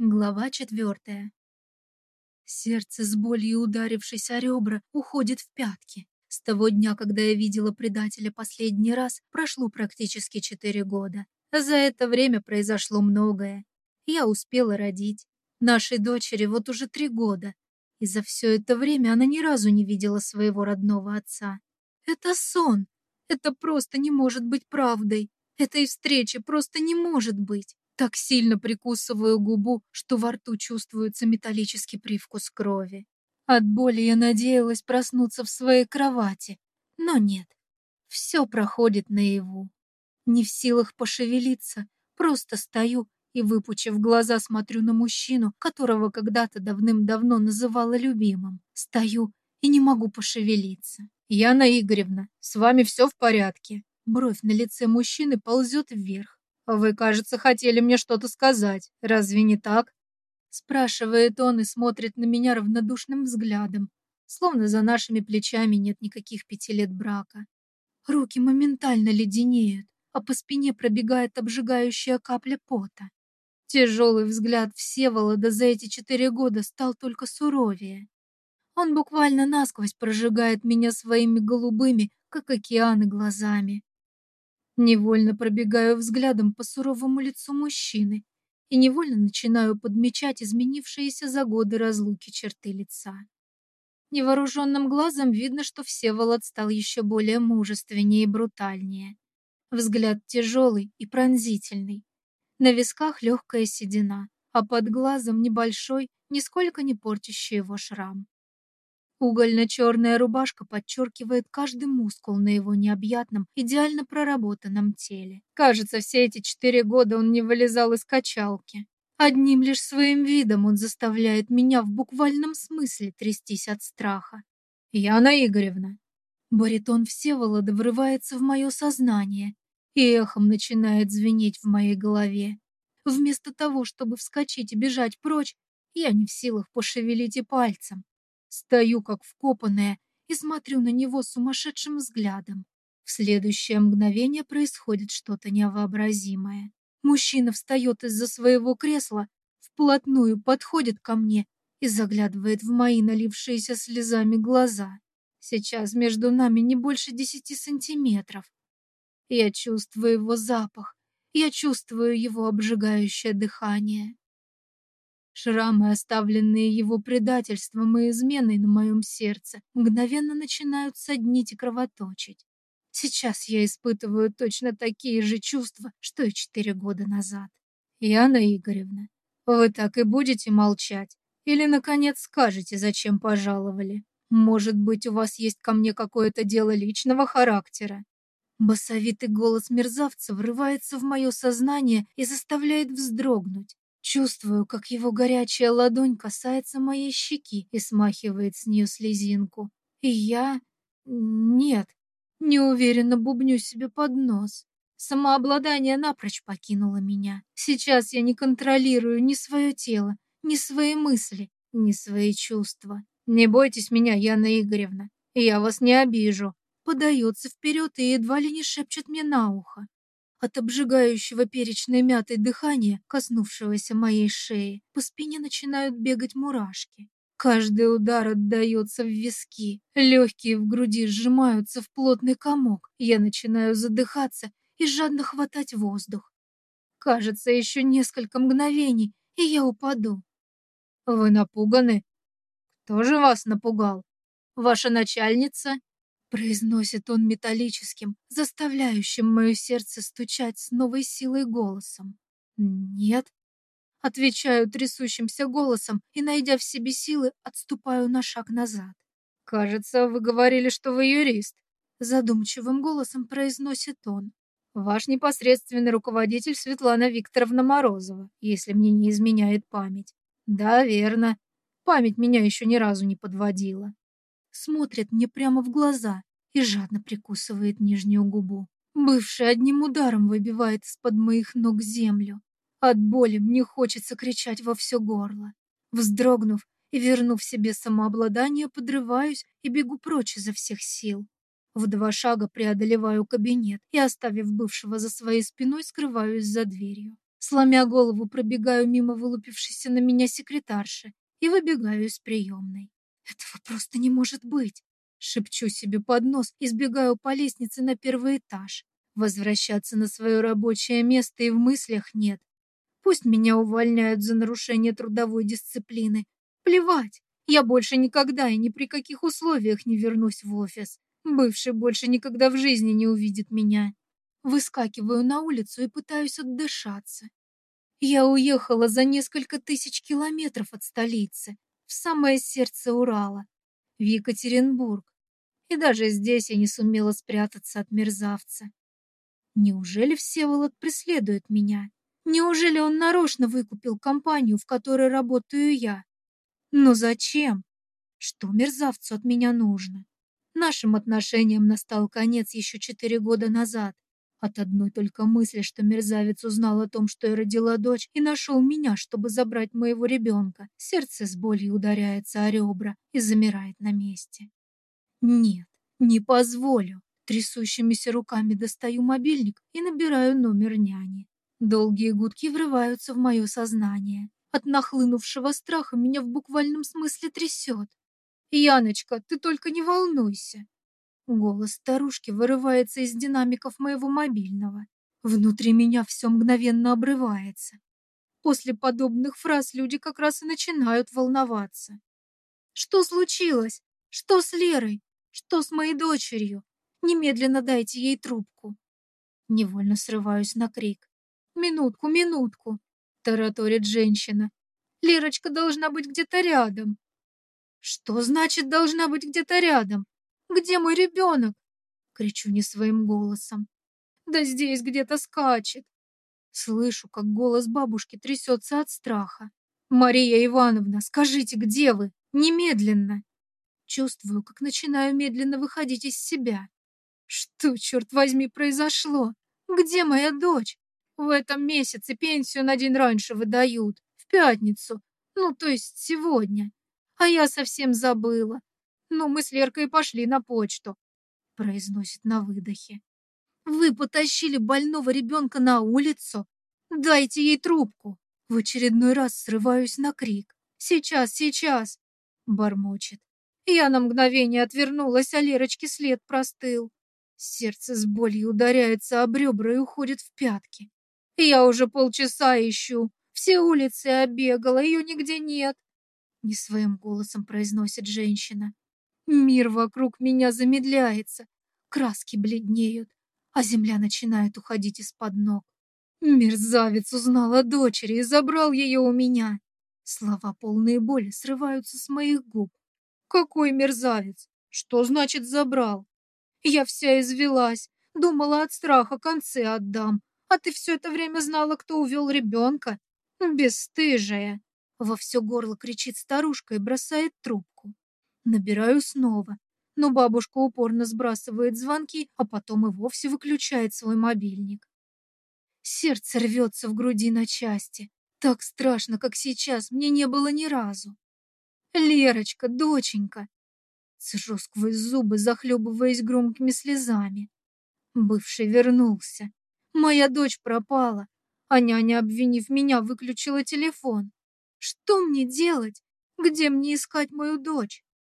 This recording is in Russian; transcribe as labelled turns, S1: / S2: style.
S1: Глава четвертая. Сердце с болью ударившись о ребра уходит в пятки. С того дня, когда я видела предателя последний раз, прошло практически четыре года. За это время произошло многое. Я успела родить. Нашей дочери вот уже три года. И за все это время она ни разу не видела своего родного отца. Это сон. Это просто не может быть правдой. Этой встречи просто не может быть. Так сильно прикусываю губу, что во рту чувствуется металлический привкус крови. От боли я надеялась проснуться в своей кровати, но нет. Все проходит наяву. Не в силах пошевелиться, просто стою и, выпучив глаза, смотрю на мужчину, которого когда-то давным-давно называла любимым. Стою и не могу пошевелиться. «Яна Игоревна, с вами все в порядке?» Бровь на лице мужчины ползет вверх. «Вы, кажется, хотели мне что-то сказать. Разве не так?» Спрашивает он и смотрит на меня равнодушным взглядом, словно за нашими плечами нет никаких пяти лет брака. Руки моментально леденеют, а по спине пробегает обжигающая капля пота. Тяжелый взгляд Всеволода за эти четыре года стал только суровее. Он буквально насквозь прожигает меня своими голубыми, как океаны, глазами. Невольно пробегаю взглядом по суровому лицу мужчины и невольно начинаю подмечать изменившиеся за годы разлуки черты лица. Невооруженным глазом видно, что Всеволод стал еще более мужественнее и брутальнее. Взгляд тяжелый и пронзительный. На висках легкая седина, а под глазом небольшой, нисколько не портящий его шрам. Угольно-черная рубашка подчеркивает каждый мускул на его необъятном, идеально проработанном теле. Кажется, все эти четыре года он не вылезал из качалки. Одним лишь своим видом он заставляет меня в буквальном смысле трястись от страха. «Яна Игоревна!» Баритон Всеволода врывается в мое сознание и эхом начинает звенеть в моей голове. Вместо того, чтобы вскочить и бежать прочь, я не в силах пошевелить и пальцем. Стою как вкопанная и смотрю на него сумасшедшим взглядом. В следующее мгновение происходит что-то невообразимое. Мужчина встает из-за своего кресла, вплотную подходит ко мне и заглядывает в мои налившиеся слезами глаза. Сейчас между нами не больше десяти сантиметров. Я чувствую его запах, я чувствую его обжигающее дыхание. Шрамы, оставленные его предательством и изменой на моем сердце, мгновенно начинают соднить и кровоточить. Сейчас я испытываю точно такие же чувства, что и четыре года назад. Яна Игоревна, вы так и будете молчать? Или, наконец, скажете, зачем пожаловали? Может быть, у вас есть ко мне какое-то дело личного характера? Басовитый голос мерзавца врывается в мое сознание и заставляет вздрогнуть. Чувствую, как его горячая ладонь касается моей щеки и смахивает с нее слезинку. И я... Нет, неуверенно бубню себе под нос. Самообладание напрочь покинуло меня. Сейчас я не контролирую ни свое тело, ни свои мысли, ни свои чувства. Не бойтесь меня, Яна Игоревна, я вас не обижу. Подается вперед и едва ли не шепчет мне на ухо. От обжигающего перечной мятой дыхания, коснувшегося моей шеи, по спине начинают бегать мурашки. Каждый удар отдается в виски, легкие в груди сжимаются в плотный комок. Я начинаю задыхаться и жадно хватать воздух. Кажется, еще несколько мгновений, и я упаду. Вы напуганы? Кто же вас напугал? Ваша начальница Произносит он металлическим, заставляющим мое сердце стучать с новой силой голосом. «Нет». Отвечаю трясущимся голосом и, найдя в себе силы, отступаю на шаг назад. «Кажется, вы говорили, что вы юрист», — задумчивым голосом произносит он. «Ваш непосредственный руководитель Светлана Викторовна Морозова, если мне не изменяет память». «Да, верно. Память меня еще ни разу не подводила» смотрит мне прямо в глаза и жадно прикусывает нижнюю губу. Бывший одним ударом выбивает из-под моих ног землю. От боли мне хочется кричать во все горло. Вздрогнув и вернув себе самообладание, подрываюсь и бегу прочь изо всех сил. В два шага преодолеваю кабинет и, оставив бывшего за своей спиной, скрываюсь за дверью. Сломя голову, пробегаю мимо вылупившейся на меня секретарши и выбегаю из приемной. Этого просто не может быть. Шепчу себе под нос и сбегаю по лестнице на первый этаж. Возвращаться на свое рабочее место и в мыслях нет. Пусть меня увольняют за нарушение трудовой дисциплины. Плевать, я больше никогда и ни при каких условиях не вернусь в офис. Бывший больше никогда в жизни не увидит меня. Выскакиваю на улицу и пытаюсь отдышаться. Я уехала за несколько тысяч километров от столицы, в самое сердце Урала, в Екатеринбург. И даже здесь я не сумела спрятаться от мерзавца. Неужели Всеволод преследует меня? Неужели он нарочно выкупил компанию, в которой работаю я? Но зачем? Что мерзавцу от меня нужно? Нашим отношениям настал конец еще четыре года назад. От одной только мысли, что мерзавец узнал о том, что я родила дочь, и нашел меня, чтобы забрать моего ребенка, сердце с болью ударяется о ребра и замирает на месте. Нет, не позволю. Трясущимися руками достаю мобильник и набираю номер няни. Долгие гудки врываются в мое сознание. От нахлынувшего страха меня в буквальном смысле трясет. «Яночка, ты только не волнуйся!» Голос старушки вырывается из динамиков моего мобильного. Внутри меня все мгновенно обрывается. После подобных фраз люди как раз и начинают волноваться. «Что случилось? Что с Лерой? Что с моей дочерью? Немедленно дайте ей трубку!» Невольно срываюсь на крик. «Минутку, минутку!» — тараторит женщина. «Лерочка должна быть где-то рядом!» «Что значит «должна быть где-то рядом»? Где мой ребенок?» Кричу не своим голосом. «Да здесь где-то скачет!» Слышу, как голос бабушки трясется от страха. «Мария Ивановна, скажите, где вы? Немедленно!» Чувствую, как начинаю медленно выходить из себя. Что, черт возьми, произошло? Где моя дочь? В этом месяце пенсию на день раньше выдают. В пятницу. Ну, то есть сегодня. А я совсем забыла. Ну, мы с Леркой пошли на почту, произносит на выдохе. Вы потащили больного ребенка на улицу? Дайте ей трубку. В очередной раз срываюсь на крик. Сейчас, сейчас, бормочет. Я на мгновение отвернулась, а Лерочке след простыл. Сердце с болью ударяется об ребра и уходит в пятки. Я уже полчаса ищу. Все улицы обегала, ее нигде нет. Не своим голосом произносит женщина. Мир вокруг меня замедляется, краски бледнеют, а земля начинает уходить из-под ног. Мерзавец узнал о дочери и забрал ее у меня. Слова полные боли срываются с моих губ. Какой мерзавец? Что значит забрал? Я вся извелась, думала от страха концы отдам. А ты все это время знала, кто увел ребенка? Бесстыжая. Во все горло кричит старушка и бросает трубку. Набираю снова, но бабушка упорно сбрасывает звонки, а потом и вовсе выключает свой мобильник. Сердце рвется в груди на части. Так страшно, как сейчас, мне не было ни разу. Лерочка, доченька. Цежу сквозь зубы, захлебываясь громкими слезами. Бывший вернулся. Моя дочь пропала, а няня, обвинив меня, выключила телефон. Что мне делать? Где мне искать мою дочь?